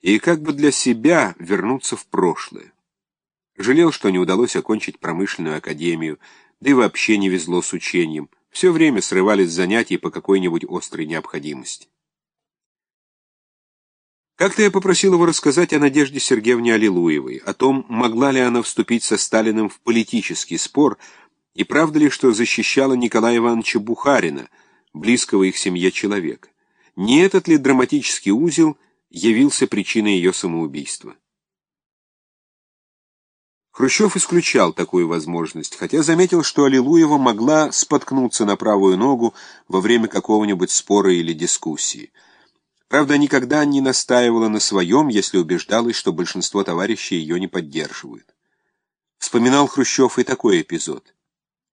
и как бы для себя вернуться в прошлое. Жалел, что не удалось окончить промышленную академию, да и вообще не везло с учением. Все время срывались занятия по какой-нибудь острой необходимости. Как-то я попросил его рассказать о Надежде Сергеевне Аллилуевой, о том, могла ли она вступить со Сталиным в политический спор, и правда ли, что защищала Николая Ивановича Бухарина, близкого их семье человека. Не этот ли драматический узел явился причиной ее самоубийства? Хрущев исключал такую возможность, хотя заметил, что Аллилуева могла споткнуться на правую ногу во время какого-нибудь спора или дискуссии. Правда, никогда не настаивала на своем, если убеждалась, что большинство товарищей ее не поддерживают. Вспоминал Хрущев и такой эпизод.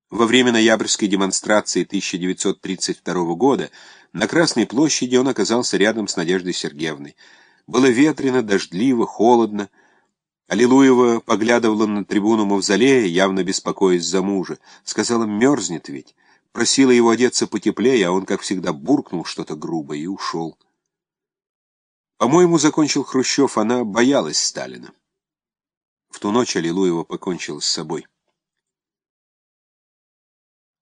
Во время ноябрьской демонстрации 1932 года на Красной площади он оказался рядом с Надеждой Сергеевной. Было ветрено, дождливо, холодно. Аллилуева поглядывала на трибуну мавзолея, явно беспокоясь за мужа. Сказала, мерзнет ведь. Просила его одеться потеплее, а он, как всегда, буркнул что-то грубое и ушел. По-моему, закончил Хрущев, она боялась Сталина. В ту ночь Аллилуева покончила с собой.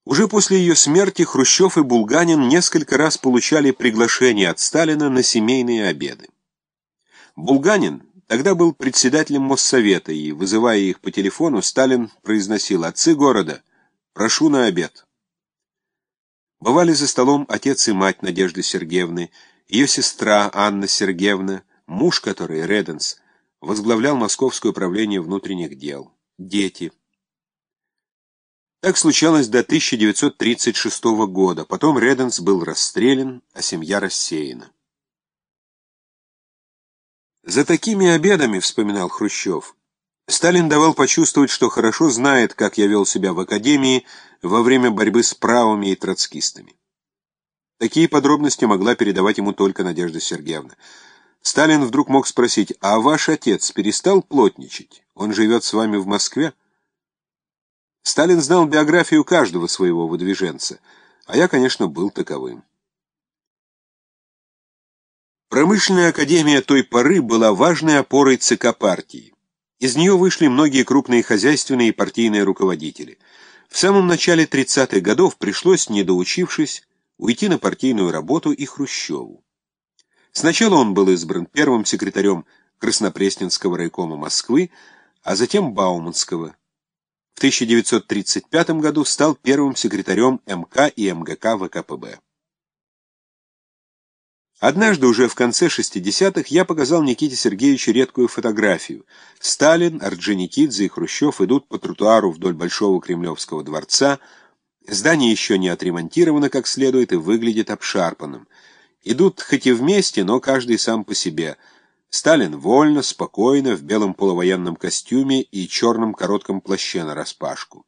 Уже после ее смерти Хрущев и Булганин несколько раз получали приглашения от Сталина на семейные обеды. Булганин тогда был председателем Моссовета, и, вызывая их по телефону, Сталин произносил «Отцы города, прошу на обед». Бывали за столом отец и мать Надежды Сергеевны, ее сестра Анна Сергеевна, муж которой, Реденс, возглавлял Московское управление внутренних дел, дети. Так случалось до 1936 года, потом Реденс был расстрелян, а семья рассеяна. За такими обедами, вспоминал Хрущев, Сталин давал почувствовать, что хорошо знает, как я вел себя в академии во время борьбы с правыми и троцкистами. Такие подробности могла передавать ему только Надежда Сергеевна. Сталин вдруг мог спросить, а ваш отец перестал плотничать? Он живет с вами в Москве? Сталин знал биографию каждого своего выдвиженца, а я, конечно, был таковым. Промышленная академия той поры была важной опорой ЦК партии. Из нее вышли многие крупные хозяйственные и партийные руководители. В самом начале 30-х годов пришлось, недоучившись, уйти на партийную работу и Хрущеву. Сначала он был избран первым секретарем Краснопресненского райкома Москвы, а затем Бауманского. В 1935 году стал первым секретарем МК и МГК ВКПБ. Однажды, уже в конце 60-х, я показал Никите Сергеевичу редкую фотографию. Сталин, Орджоникидзе и Хрущев идут по тротуару вдоль Большого Кремлевского дворца, Здание еще не отремонтировано как следует и выглядит обшарпанным. Идут хоть и вместе, но каждый сам по себе. Сталин вольно, спокойно, в белом полувоенном костюме и черном коротком плаще нараспашку.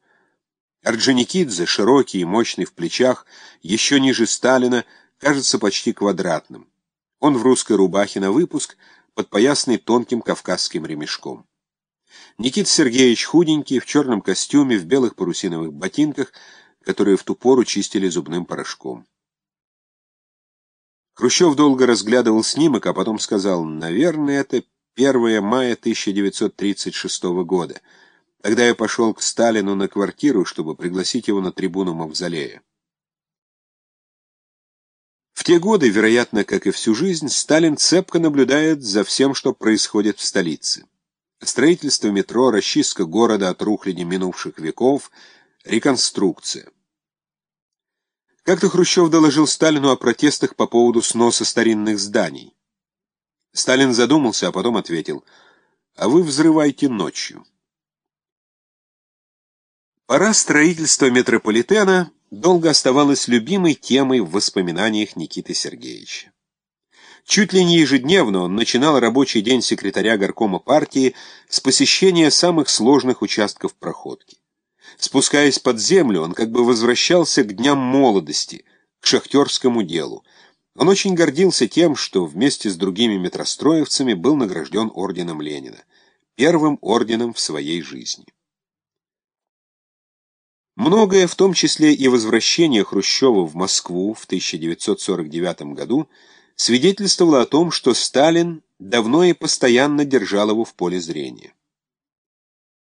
Орджоникидзе, широкий и мощный в плечах, еще ниже Сталина, кажется почти квадратным. Он в русской рубахе на выпуск, подпоясный тонким кавказским ремешком. Никита Сергеевич худенький, в черном костюме, в белых парусиновых ботинках — которые в ту пору чистили зубным порошком. Хрущев долго разглядывал снимок, а потом сказал, наверное, это 1 мая 1936 года. Тогда я пошел к Сталину на квартиру, чтобы пригласить его на трибуну Мавзолея. В те годы, вероятно, как и всю жизнь, Сталин цепко наблюдает за всем, что происходит в столице. Строительство метро, расчистка города от рухляди минувших веков, реконструкция. Как-то Хрущев доложил Сталину о протестах по поводу сноса старинных зданий. Сталин задумался, а потом ответил, «А вы взрывайте ночью». Пора строительства метрополитена долго оставалась любимой темой в воспоминаниях Никиты Сергеевича. Чуть ли не ежедневно он начинал рабочий день секретаря горкома партии с посещения самых сложных участков проходки. Спускаясь под землю, он как бы возвращался к дням молодости, к шахтерскому делу. Он очень гордился тем, что вместе с другими метростроевцами был награжден орденом Ленина, первым орденом в своей жизни. Многое, в том числе и возвращение Хрущева в Москву в 1949 году, свидетельствовало о том, что Сталин давно и постоянно держал его в поле зрения.